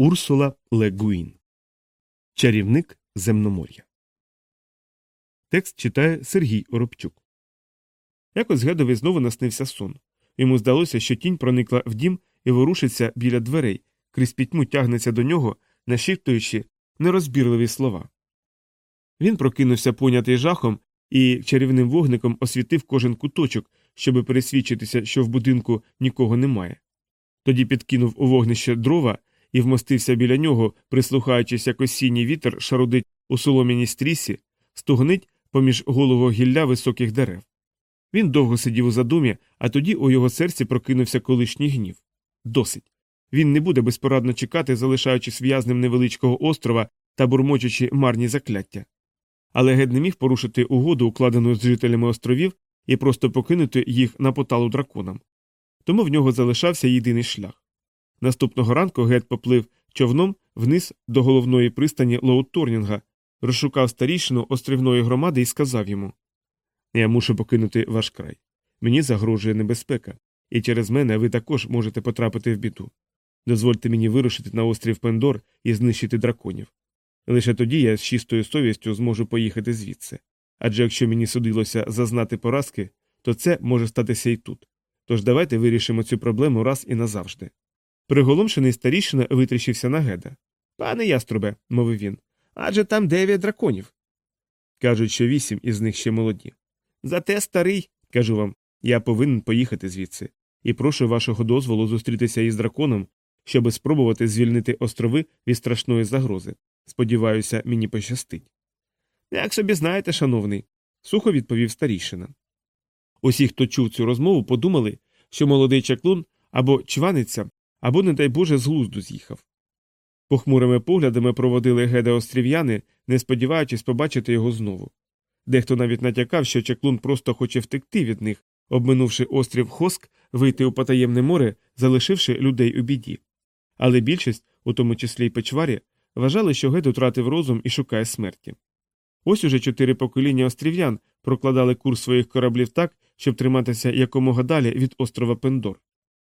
Урсула Легуін. Чарівник земномор'я. Текст читає Сергій Оробчук. Якось Гедові знову наснився сон. Йому здалося, що тінь проникла в дім і ворушиться біля дверей, крізь пітьму тягнеться до нього, нашіптуючи нерозбірливі слова. Він прокинувся понятий жахом і чарівним вогником освітив кожен куточок, щоби пересвідчитися, що в будинку нікого немає. Тоді підкинув у вогнище дрова і вмостився біля нього, прислухаючись, як осінній вітер шарудить у солом'яній стрісі, стогнить поміж голого гілля високих дерев. Він довго сидів у задумі, а тоді у його серці прокинувся колишній гнів. Досить. Він не буде безпорадно чекати, залишаючись в'язнем невеличкого острова та бурмочучи марні закляття. Але гед не міг порушити угоду, укладену з жителями островів, і просто покинути їх на поталу драконам. Тому в нього залишався єдиний шлях. Наступного ранку гет поплив човном вниз до головної пристані Лоуторнінга, розшукав старішину острівної громади і сказав йому Я мушу покинути ваш край. Мені загрожує небезпека, і через мене ви також можете потрапити в біду. Дозвольте мені вирушити на острів Пендор і знищити драконів. Лише тоді я з чистою совістю зможу поїхати звідси. Адже якщо мені судилося зазнати поразки, то це може статися і тут. Тож давайте вирішимо цю проблему раз і назавжди. Приголомшений старішина витріщився на геда. Пане яструбе, мовив він, адже там дев'ять драконів. Кажуть, що вісім із них ще молоді. Зате старий, кажу вам, я повинен поїхати звідси, і прошу вашого дозволу зустрітися із драконом, щоби спробувати звільнити острови від страшної загрози. Сподіваюся, мені пощастить. Як собі знаєте, шановний, сухо відповів старішина. Усі, хто чув цю розмову, подумали, що молодий чаклун або чваниться, або, не дай Боже, з глузду з'їхав. Похмурими поглядами проводили геда острів'яни, не сподіваючись побачити його знову. Дехто навіть натякав, що чаклун просто хоче втекти від них, обминувши острів Хоск, вийти у потаємне море, залишивши людей у біді. Але більшість, у тому числі й печварі, вважали, що гед утратив розум і шукає смерті. Ось уже чотири покоління острів'ян прокладали курс своїх кораблів так, щоб триматися якомога далі від острова Пендор.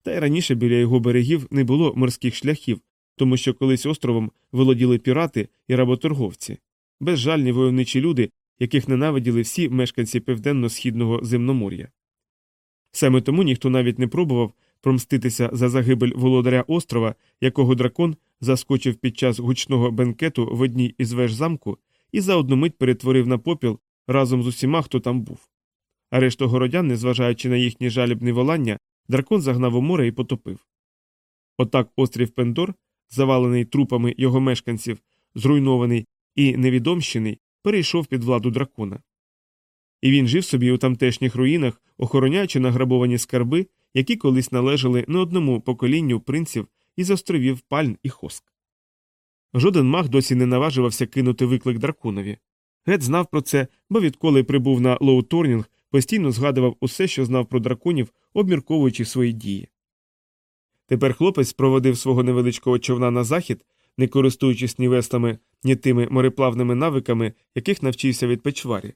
Та й раніше біля його берегів не було морських шляхів, тому що колись островом володіли пірати і работорговці, безжальні войовничі люди, яких ненавиділи всі мешканці південно-східного земномор'я. Саме тому ніхто навіть не пробував промститися за загибель володаря острова, якого дракон заскочив під час гучного бенкету в одній із веж замку і за одну мить перетворив на попіл разом з усіма, хто там був. А решту городян, незважаючи на їхні жалібні волання, дракон загнав у море і потопив. Отак острів Пендор, завалений трупами його мешканців, зруйнований і невідомщений, перейшов під владу дракона. І він жив собі у тамтешніх руїнах, охороняючи награбовані скарби, які колись належали не одному поколінню принців із островів Пальн і Хоск. Жоден маг досі не наважувався кинути виклик драконові. Гет знав про це, бо відколи прибув на Лоуторнінг, постійно згадував усе, що знав про драконів, обмірковуючи свої дії. Тепер хлопець проводив свого невеличкого човна на захід, не користуючись ні веслами, ні тими мореплавними навиками, яких навчився від печварі.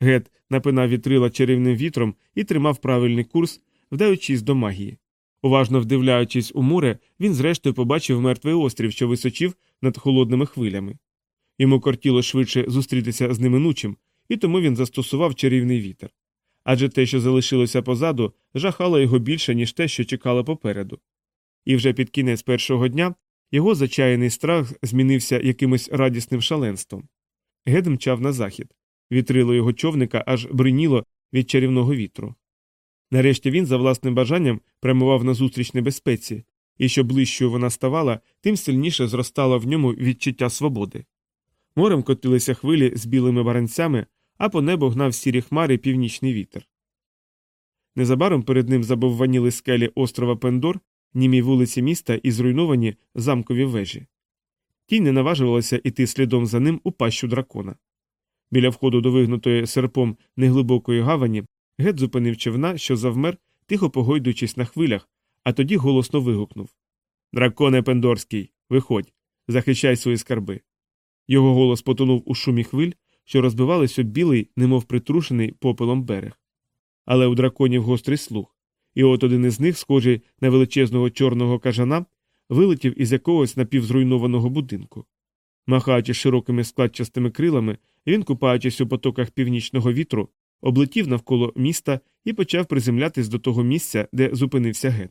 Гет напинав вітрила чарівним вітром і тримав правильний курс, вдаючись до магії. Уважно вдивляючись у море, він зрештою побачив мертвий острів, що височив над холодними хвилями. Йому кортіло швидше зустрітися з неминучим, і тому він застосував чарівний вітер. Адже те, що залишилося позаду, жахало його більше, ніж те, що чекало попереду. І вже під кінець першого дня його зачаяний страх змінився якимось радісним шаленством. Гед мчав на захід. Вітрило його човника аж бриніло від чарівного вітру. Нарешті він, за власним бажанням, прямував назустріч небезпеці, і що ближчою вона ставала, тим сильніше зростало в ньому відчуття свободи. Морем котилися хвилі з білими баранцями, а по небу гнав сірі хмари північний вітер. Незабаром перед ним забовваніли скелі острова Пендор, німі вулиці міста і зруйновані замкові вежі. Тінь не наважувалася йти слідом за ним у пащу дракона. Біля входу до вигнутої серпом неглибокої гавані гет зупинив човна, що завмер, тихо погойдуючись на хвилях, а тоді голосно вигукнув Драконе Пендорський, виходь, захищай свої скарби. Його голос потонув у шумі хвиль, що розбивались об білий, немов притрушений попелом берег. Але у драконів гострий слух, і от один із них, схожий на величезного чорного кажана, вилетів із якогось напівзруйнованого будинку. Махаючи широкими складчастими крилами, він, купаючись у потоках північного вітру, облетів навколо міста і почав приземлятись до того місця, де зупинився гет.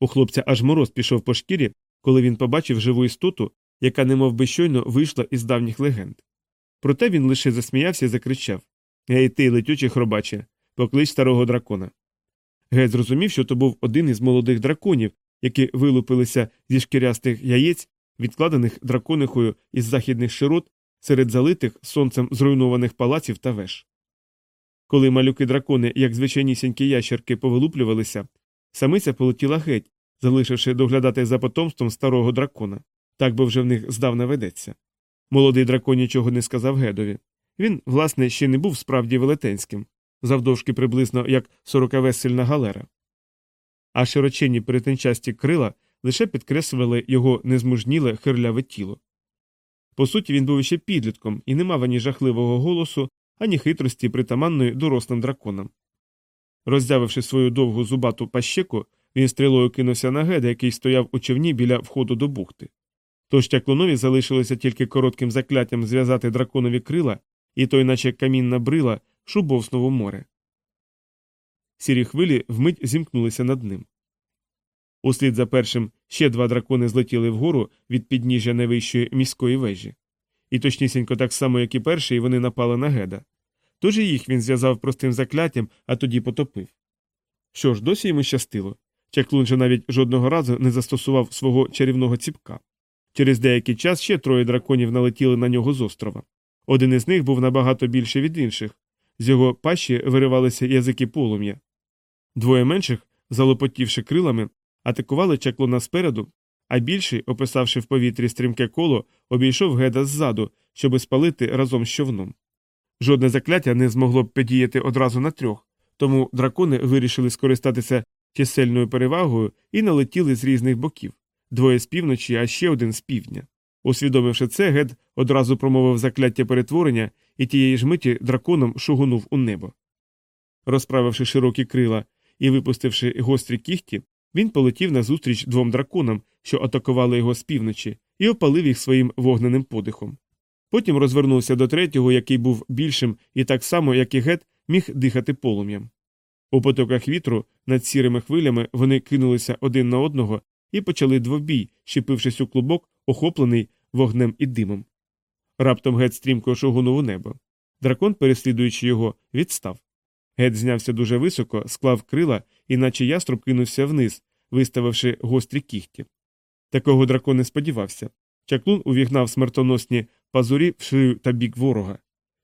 У хлопця аж мороз пішов по шкірі, коли він побачив живу істоту, яка немов би щойно вийшла із давніх легенд. Проте він лише засміявся і закричав Гей, ти, летючий хробаче, поклич старого дракона. Гет зрозумів, що то був один із молодих драконів, які вилупилися зі шкірястих яєць, відкладених драконихою із західних широт серед залитих сонцем зруйнованих палаців та веж. Коли малюки дракони, як звичайнісінькі ящерки, повилуплювалися, самиця полетіла геть, залишивши доглядати за потомством старого дракона, так би вже в них здавна ведеться. Молодий дракон нічого не сказав гедові. Він, власне, ще не був справді велетенським, завдовжки приблизно як сорокавесельна галера. А широченні перетинчасті крила лише підкреслювали його незмужніле хирляве тіло. По суті, він був іще підлітком і не мав ані жахливого голосу, ані хитрості, притаманної дорослим драконам. Роздявивши свою довгу зубату пащеку, він стрілою кинувся на геда, який стояв у човні біля входу до бухти. Тож тяклунові залишилося тільки коротким закляттям зв'язати драконові крила, і той, наче камінна брила, шубовснув у море. Сірі хвилі вмить зімкнулися над ним. Услід за першим ще два дракони злетіли вгору від підніжжя найвищої міської вежі. І точнісінько так само, як і перший, вони напали на геда. Тож і їх він зв'язав простим закляттям, а тоді потопив. Що ж, досі йому щастило. Чаклун же навіть жодного разу не застосував свого чарівного ціпка. Через деякий час ще троє драконів налетіли на нього з острова. Один із них був набагато більше від інших, з його пащі виривалися язики полум'я. Двоє менших, залопотівши крилами, атакували чаклуна спереду, а більший, описавши в повітрі стрімке коло, обійшов геда ззаду, щоби спалити разом з човном. Жодне закляття не змогло б подіяти одразу на трьох, тому дракони вирішили скористатися чисельною перевагою і налетіли з різних боків двоє з півночі, а ще один з півдня. Усвідомивши це, гед одразу промовив закляття перетворення і тієї ж миті драконом шугунув у небо. Розправивши широкі крила і випустивши гострі кіхті, він полетів назустріч двом драконам, що атакували його з півночі, і опалив їх своїм вогненим подихом. Потім розвернувся до третього, який був більшим і так само, як і гет, міг дихати полум'ям. У потоках вітру над сірими хвилями вони кинулися один на одного і почали двобій, щепившись у клубок, охоплений вогнем і димом. Раптом гет стрімко шогунув у небо. Дракон, переслідуючи його, відстав. Гет знявся дуже високо, склав крила, і наче яструб кинувся вниз, виставивши гострі кіхті. Такого дракон не сподівався. Чаклун увігнав смертоносні пазурі в шию та бік ворога.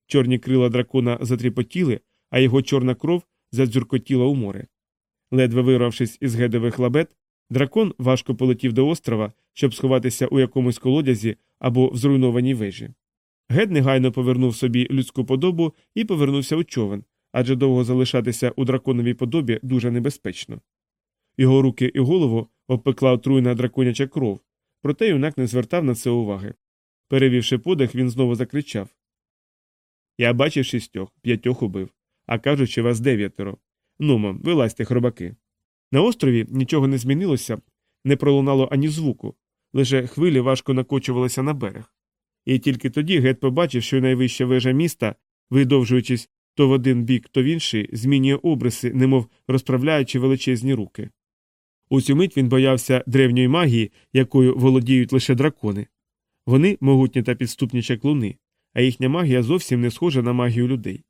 Чорні крила дракона затріпотіли, а його чорна кров задзюркотіла у море. Ледве вирвавшись із гедових лабет, дракон важко полетів до острова, щоб сховатися у якомусь колодязі або в зруйнованій вежі. Гед негайно повернув собі людську подобу і повернувся у човен, адже довго залишатися у драконовій подобі дуже небезпечно. Його руки і голову обпекла отруйна драконяча кров, проте юнак не звертав на це уваги. Перевівши подих, він знову закричав Я бачив шістьох, п'ятьох убив, а кажуть, що вас дев'ятеро. Нумо, вилазьте, хробаки. На острові нічого не змінилося, не пролунало ані звуку, лише хвилі важко накочувалися на берег. І тільки тоді гет побачив, що найвища вежа міста, видовжуючись то в один бік, то в інший, змінює обриси, немов розправляючи величезні руки. У цю мить він боявся древньої магії, якою володіють лише дракони. Вони могутні та підступні чаклуни, а їхня магія зовсім не схожа на магію людей.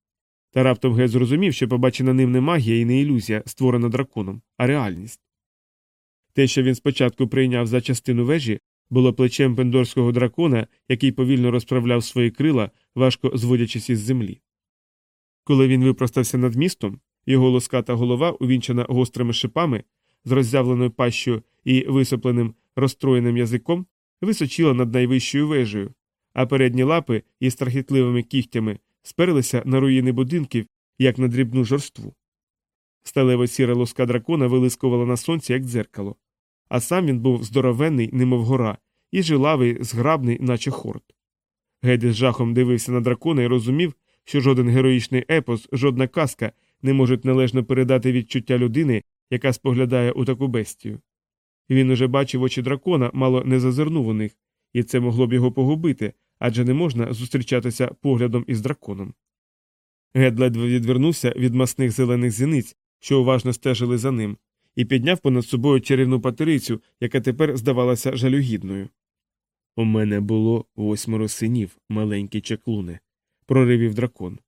Та раптом Гет зрозумів, що побачена ним не магія і не ілюзія, створена драконом, а реальність. Те, що він спочатку прийняв за частину вежі, було плечем пендорського дракона, який повільно розправляв свої крила, важко зводячись із землі. Коли він випростався над містом, його лоската голова, увінчена гострими шипами, з роззявленою пащою і висопленим розстроєним язиком, височила над найвищою вежею, а передні лапи із страхітливими кігтями сперлися на руїни будинків, як на дрібну жорству. Сталево сіра лоска дракона вилискувала на сонці, як дзеркало, а сам він був здоровенний, немов гора, і жилавий, зграбний, наче хорт. Геді з жахом дивився на дракона і розумів, що жоден героїчний епос, жодна казка не можуть належно передати відчуття людини, яка споглядає у таку бестію. Він уже бачив очі дракона, мало не зазирнув у них, і це могло б його погубити, адже не можна зустрічатися поглядом із драконом. Гед ледве відвернувся від масних зелених зіниць, що уважно стежили за ним, і підняв понад собою чарівну патерицю, яка тепер здавалася жалюгідною. У мене було восьмеро синів, маленькі чаклуни, проривів дракон.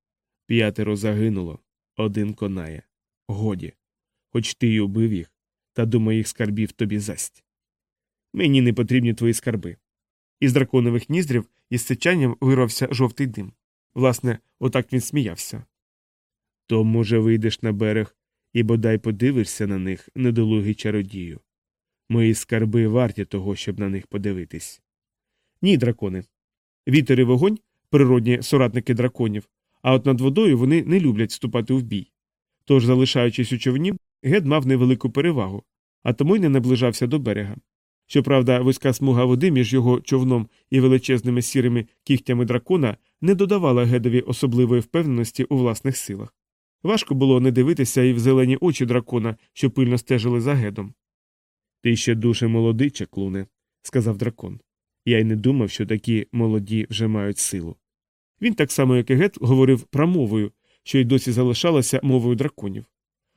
П'ятеро загинуло, один конає. Годі. Хоч ти й убив їх, та до моїх скарбів тобі засть. Мені не потрібні твої скарби. Із драконових ніздрів із сичанням вирвався жовтий дим. Власне, отак він сміявся. То, може, вийдеш на берег і бодай подивишся на них, недолугий чародію. Мої скарби варті того, щоб на них подивитись. Ні, дракони. Вітер і вогонь природні соратники драконів, а от над водою вони не люблять вступати в бій. Тож, залишаючись у човні, гед мав невелику перевагу, а тому й не наближався до берега. Щоправда, вузька смуга води між його човном і величезними сірими кігтями дракона не додавала гедові особливої впевненості у власних силах. Важко було не дивитися і в зелені очі дракона, що пильно стежили за гедом. Ти ще дуже молодий, чаклуне, сказав дракон. Я й не думав, що такі молоді вже мають силу. Він так само, як і гет, говорив промовою, що й досі залишалася мовою драконів.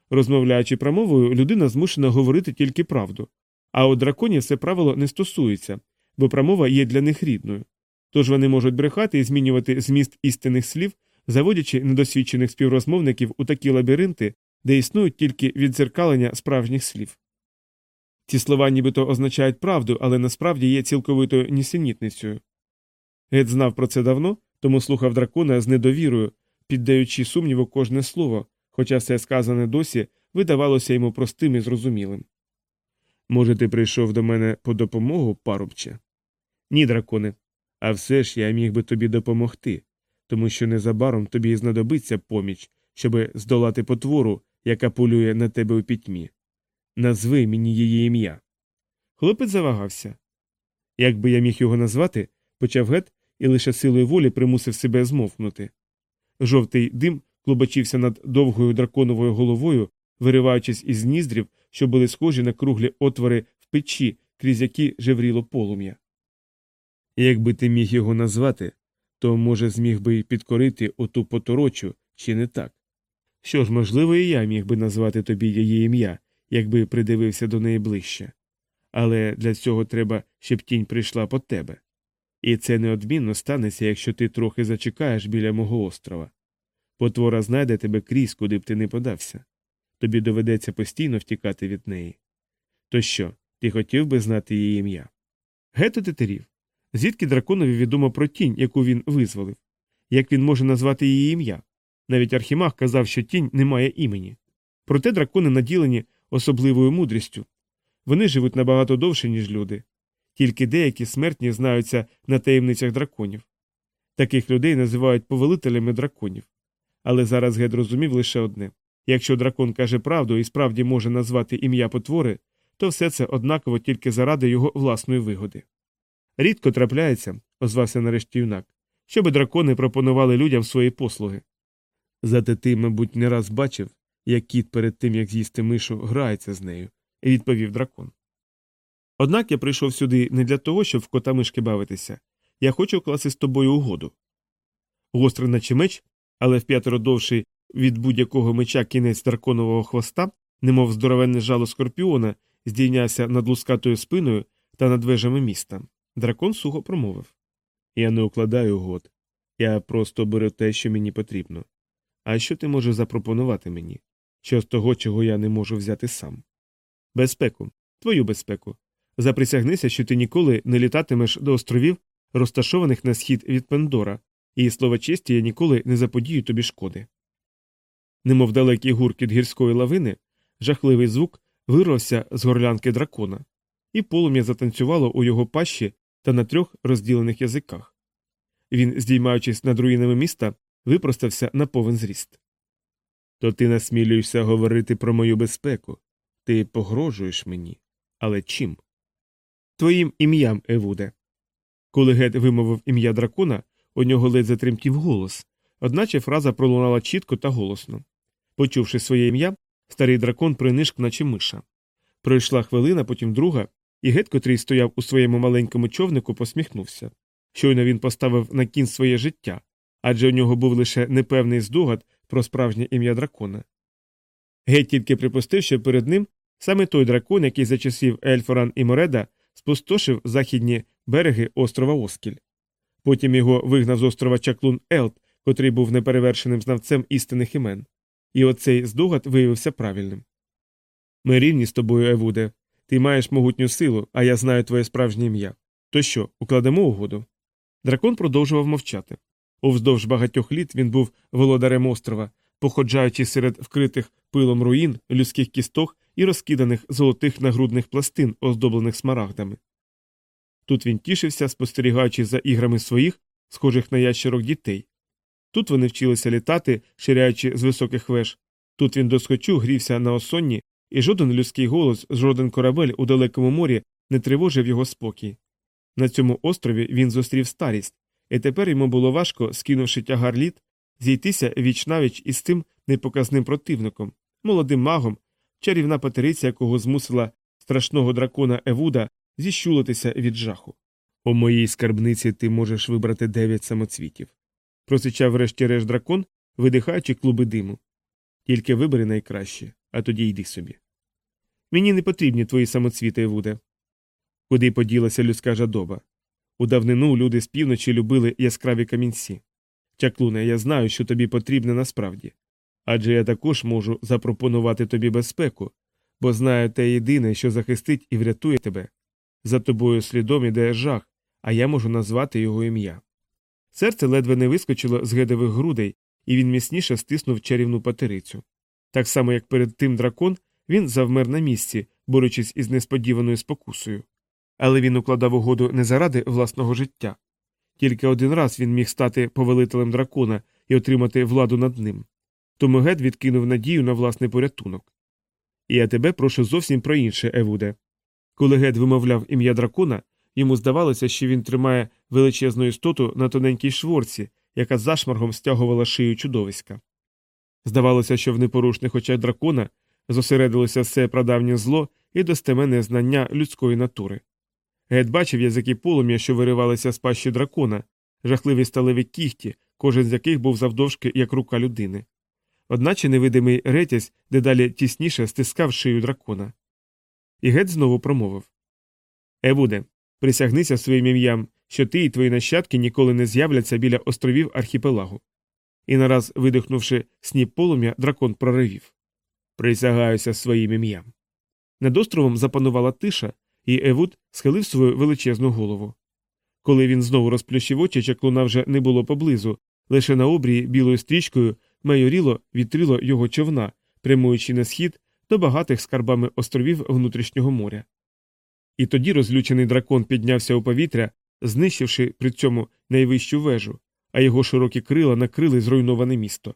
Розмовляючи промовою, людина змушена говорити тільки правду, а от драконів це правило не стосується, бо промова є для них рідною. Тож вони можуть брехати і змінювати зміст істинних слів, заводячи недосвідчених співрозмовників у такі лабіринти, де існують тільки відзеркалення справжніх слів. Ці слова нібито означають правду, але насправді є цілковитою нісенітницею. Гет знав про це давно, тому слухав дракона з недовірою, піддаючи сумніву кожне слово, хоча все сказане досі видавалося йому простим і зрозумілим. Може, ти прийшов до мене по допомогу, парубче? Ні, драконе. А все ж я міг би тобі допомогти, тому що незабаром тобі знадобиться поміч, щоби здолати потвору, яка полює на тебе у пітьмі. Назви мені її ім'я. Хлопець завагався. Якби я міг його назвати, почав гет і лише силою волі примусив себе змовкнути. Жовтий дим клубочився над довгою драконовою головою, вириваючись із ніздрів, що були схожі на круглі отвори в печі, крізь які жевріло полум'я. Якби ти міг його назвати, то, може, зміг би й підкорити оту поторочу, чи не так? Що ж, можливо, і я міг би назвати тобі її ім'я, якби придивився до неї ближче. Але для цього треба, щоб тінь прийшла по тебе. І це неодмінно станеться, якщо ти трохи зачекаєш біля мого острова. Потвора знайде тебе крізь, куди б ти не подався. Тобі доведеться постійно втікати від неї. То що, ти хотів би знати її ім'я? Гето тетерів. Звідки драконові відомо про тінь, яку він визволив? Як він може назвати її ім'я? Навіть Архімах казав, що тінь не має імені. Проте дракони наділені особливою мудрістю. Вони живуть набагато довше, ніж люди. Тільки деякі смертні знаються на таємницях драконів. Таких людей називають повелителями драконів. Але зараз Гед розумів лише одне якщо дракон каже правду і справді може назвати ім'я потвори, то все це однаково тільки заради його власної вигоди. Рідко трапляється, озвався нарешті юнак, щоби дракони пропонували людям свої послуги. Зате ти, мабуть, не раз бачив, як кіт перед тим, як з'їсти мишу, грається з нею, відповів дракон. Однак я прийшов сюди не для того, щоб в кота мишки бавитися. Я хочу укласти з тобою угоду. Гострий наче меч, але в п'ятеро довший від будь-якого меча кінець драконового хвоста, немов здоровенне жало скорпіона, здійнявся над лускатою спиною та над вежами міста. Дракон сухо промовив Я не укладаю угод. Я просто беру те, що мені потрібно. А що ти можеш запропонувати мені? Що з того, чого я не можу взяти сам? Безпеку, твою безпеку. Заприсягнися, що ти ніколи не літатимеш до островів, розташованих на схід від Пендора, і слова честі я ніколи не заподію тобі шкоди. Немов далекий гуркіт гірської лавини, жахливий звук вирвався з горлянки дракона, і полум'я затанцювало у його пащі та на трьох розділених язиках. Він, здіймаючись над руїнами міста, випростався на повен зріст. То ти насмілюєшся говорити про мою безпеку. Ти погрожуєш мені. Але чим? Твоїм ім'ям, Евуде. Коли Гет вимовив ім'я дракона, у нього ледь затремтів голос, одначе фраза пролунала чітко та голосно. Почувши своє ім'я, старий дракон принишк, наче миша. Пройшла хвилина, потім друга, і гет, котрий стояв у своєму маленькому човнику, посміхнувся. Щойно він поставив на кін своє життя, адже у нього був лише непевний здогад про справжнє ім'я дракона. Гет тільки припустив, що перед ним саме той дракон, який за часів Ельфоран і Мореда спустошив західні береги острова Оскіль. Потім його вигнав з острова Чаклун Елт, котрий був неперевершеним знавцем істинних імен. І оцей здогад виявився правильним. Ми рівні з тобою, Евуде. Ти маєш могутню силу, а я знаю твоє справжнє ім'я. То що, укладемо угоду? Дракон продовжував мовчати. Уздовж багатьох літ він був володарем острова, походжаючи серед вкритих пилом руїн, людських кісток і розкиданих золотих нагрудних пластин, оздоблених смарагдами. Тут він тішився, спостерігаючи за іграми своїх, схожих на ящерок дітей. Тут вони вчилися літати, ширяючи з високих веж. Тут він досхочу грівся на осонні, і жоден людський голос, жоден корабель у далекому морі не тривожив його спокій. На цьому острові він зустрів старість, і тепер йому було важко, скинувши тягар літ, зійтися віч навіч із тим непоказним противником, молодим магом, чарівна патериця, якого змусила страшного дракона Евуда зіщулитися від жаху. У моїй скарбниці ти можеш вибрати дев'ять самоцвітів. Просичав врешті-решт дракон, видихаючи клуби диму. Тільки вибери найкраще, а тоді йди собі. Мені не потрібні твої самоцвіти, Евуде. Куди поділася людська жадоба? У давнину люди з півночі любили яскраві камінці. Чаклуне, я знаю, що тобі потрібне насправді. Адже я також можу запропонувати тобі безпеку, бо знаю те єдине, що захистить і врятує тебе. За тобою слідом іде жах, а я можу назвати його ім'я. Серце ледве не вискочило з гедових грудей, і він міцніше стиснув чарівну патерицю. Так само, як перед тим дракон, він завмер на місці, борючись із несподіваною спокусою. Але він укладав угоду не заради власного життя. Тільки один раз він міг стати повелителем дракона і отримати владу над ним. Тому Гед відкинув надію на власний порятунок. І я тебе прошу зовсім про інше, Евуде. Коли Гед вимовляв ім'я дракона, йому здавалося, що він тримає величезну істоту на тоненькій шворці, яка зашмаргом стягувала шию чудовиська. Здавалося, що в непорушних очах дракона зосередилося все прадавнє зло і достеменне знання людської натури. Гет бачив язики полум'я, що виривалися з пащі дракона, жахливі сталеві кіхті, кожен з яких був завдовжки, як рука людини. Одначе невидимий ретязь дедалі тісніше стискав шию дракона. І гет знову промовив Евуде, присягнися своїм ім'ям, що ти і твої нащадки ніколи не з'являться біля островів архіпелагу. І нараз, видихнувши сніп полум'я, дракон проривів Присягаюся своїм ім'ям. Над островом запанувала тиша, і Евуд схилив свою величезну голову. Коли він знову розплющив очі, чаклуна вже не було поблизу, лише на обрії білою стрічкою майоріло вітрило його човна, прямуючи на схід до багатих скарбами островів внутрішнього моря. І тоді розлючений дракон піднявся у повітря, знищивши при цьому найвищу вежу, а його широкі крила накрили зруйноване місто.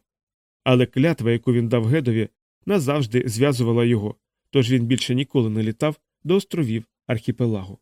Але клятва, яку він дав гедові, назавжди зв'язувала його, тож він більше ніколи не літав до островів архіпелагу.